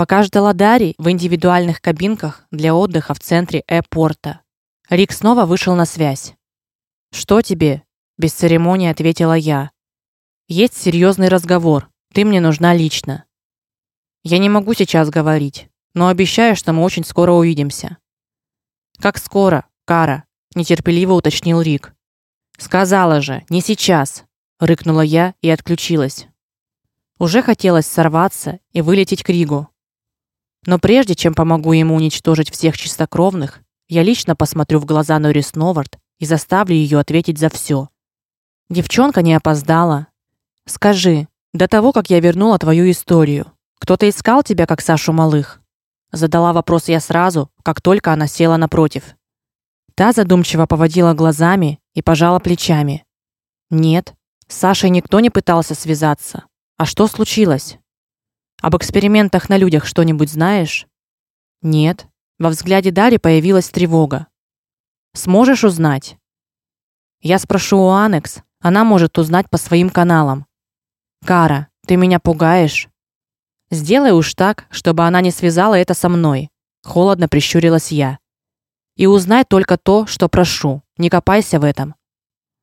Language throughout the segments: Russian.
Пока ждала Дари в индивидуальных кабинках для отдыха в центре аэропорта, Рик снова вышел на связь. Что тебе? без церемонии ответила я. Есть серьезный разговор. Ты мне нужна лично. Я не могу сейчас говорить, но обещаю, что мы очень скоро увидимся. Как скоро, Кара? нетерпеливо уточнил Рик. Сказала же, не сейчас, рыкнула я и отключилась. Уже хотелось сорваться и вылететь к Ригу. Но прежде чем помогу ему уничтожить всех чистокровных, я лично посмотрю в глаза Норис Новард и заставлю ее ответить за все. Девчонка не опоздала. Скажи, до того, как я вернула твою историю, кто-то искал тебя как Сашу Малых? Задала вопрос я сразу, как только она села напротив. Та задумчиво поводила глазами и пожала плечами. Нет, с Сашей никто не пытался связаться. А что случилось? Об экспериментах на людях что-нибудь знаешь? Нет. Во взгляде Дари появилась тревога. Сможешь узнать? Я спрошу у Анекс, она может узнать по своим каналам. Кара, ты меня пугаешь. Сделай уж так, чтобы она не связала это со мной, холодно прищурилась я. И узнай только то, что прошу. Не копайся в этом.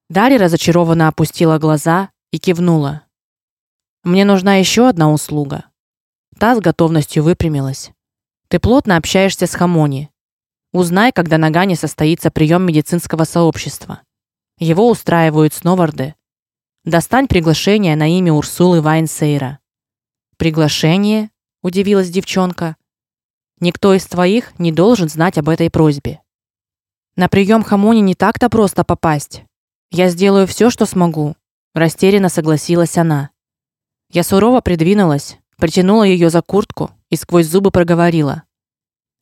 Дарья разочарованно опустила глаза и кивнула. Мне нужна еще одна услуга. Та с готовностью выпрямилась. Ты плотно общаешься с Хамони. Узнай, когда на Гане состоится прием медицинского сообщества. Его устраивают сноварды. Достань приглашение на имя Урсулы Вайнсейра. Приглашение? удивилась девчонка. Никто из твоих не должен знать об этой просьбе. На прием Хамони не так-то просто попасть. Я сделаю все, что смогу, растерянно согласилась она. Я сурово придвинулась, притянула ее за куртку и сквозь зубы проговорила: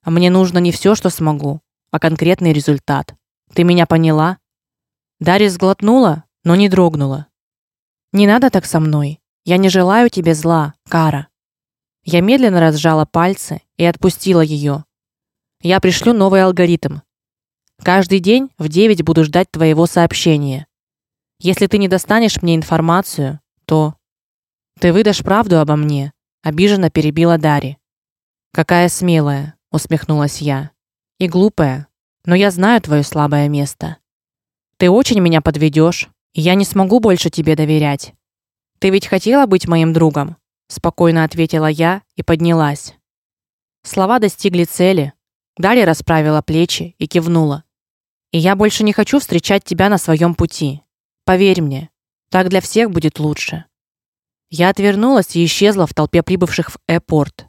"Мне нужно не все, что смогу, а конкретный результат. Ты меня поняла?" Дарья сглотнула, но не дрогнула. Не надо так со мной. Я не желаю тебе зла, Кара. Я медленно разжала пальцы и отпустила ее. Я пришлю новый алгоритм. Каждый день в 9 буду ждать твоего сообщения. Если ты не достанешь мне информацию, то ты выдашь правду обо мне, обиженно перебила Дари. Какая смелая, усмехнулась я. И глупая, но я знаю твое слабое место. Ты очень меня подведешь, и я не смогу больше тебе доверять. Ты ведь хотела быть моим другом, спокойно ответила я и поднялась. Слова достигли цели. Дарья расправила плечи и кивнула. И я больше не хочу встречать тебя на своем пути. Поверь мне, так для всех будет лучше. Я отвернулась и исчезла в толпе прибывших в аэропорт.